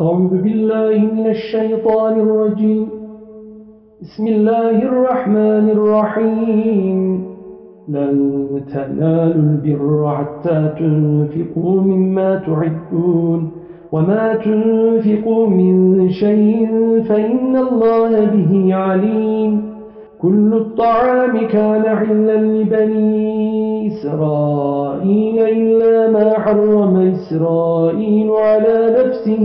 أعوذ بالله من الشيطان الرجيم. بسم الله الرحمن الرحيم. لن تنالوا البر حتى تنفقوا مما تعدون وما تنفقوا من شيء فإن الله به عليم. كل الطعام كان حلا لبني إسرائيل إلا ما حرم إسرائيل على نفسه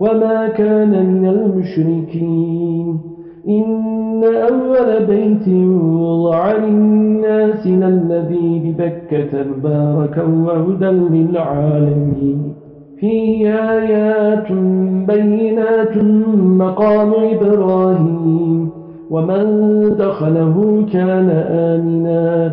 وما كان من المشركين إن أول بيت وضع للناس للذي ببكة مباركا وهدى للعالمين فيه آيات بينات مقام إبراهيم ومن دخله كان آمنا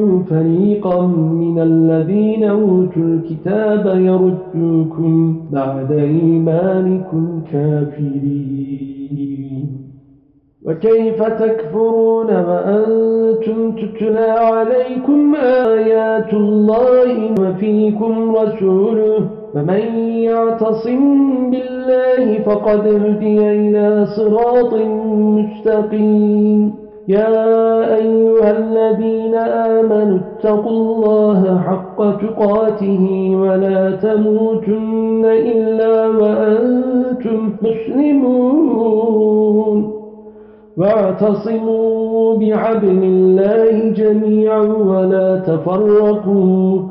فريقا من الذين أوتوا الكتاب يردوكم بعد إيمانكم كافرين وكيف تكفرون وأنتم تتلى عليكم آيات الله وفيكم رسوله فمن يعتصم بالله فقد هدي إلى صراط مستقيم يا أيها الذين آمنوا اتقوا الله حق تقاته ولا تموتن إلا وأنتم مسلمون. واعتصموا بعبل الله جميعا ولا تفرقوا.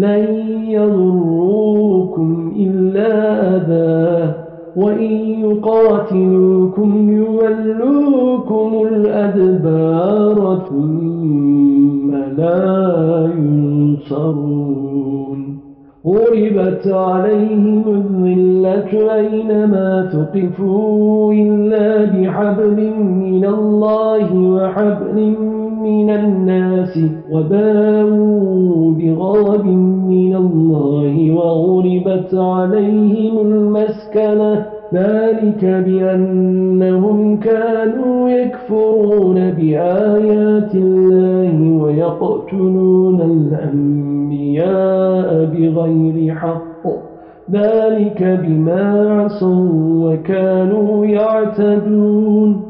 لن يضروكم إلا أذى وإن يقاتلوكم يولوكم الأدبار ثم لا ينصرون. غربت عليهم الذلة أينما ثقفوا إلا بحبل من الله وحبل من الناس وباءوا بغضب من الله وغربت عليهم المسكنة. ذلك بأنهم كانوا يكفرون بآيات الله ويقتلون الأنبياء بغير حق. ذلك بما عصوا وكانوا يعتدون.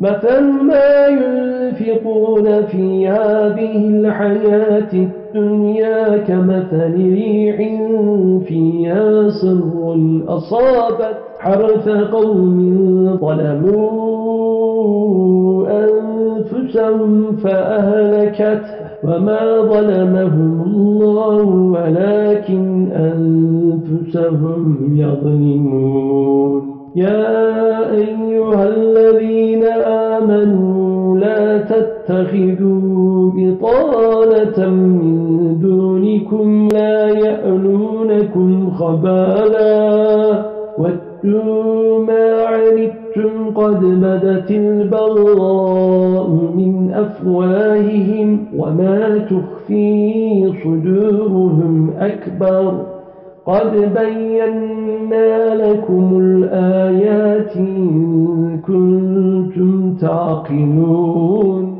مثل ما ينفقون في هذه الحياة الدنيا كمثل ريح فيها سر أصابت حرث قوم ظلموا أنفسهم فأهلكته وما ظلمهم الله ولكن أنفسهم يظلمون. يا أيها تتخذوا بطالة من دونكم لا يألونكم خبالا واتوا ما عنتم قد بدت البغضاء من أفواههم وما تخفي صدورهم أكبر قد بينا لكم الآيات إن كنتم تعقلون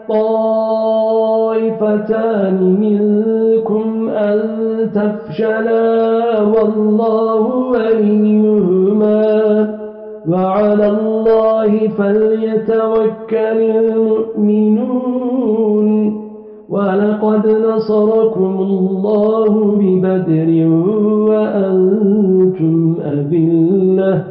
طائفتان منكم أن تفشلا والله وليهما وعلى الله فليتوكل المؤمنون. ولقد نصركم الله ببدر وأنتم أذلة.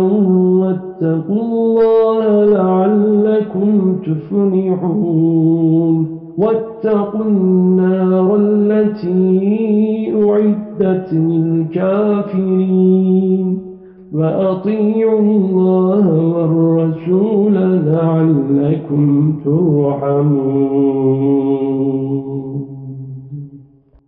واتقوا الله لعلكم تفلحون. واتقوا النار التي أعدت للكافرين. وأطيعوا الله والرسول لعلكم ترحمون.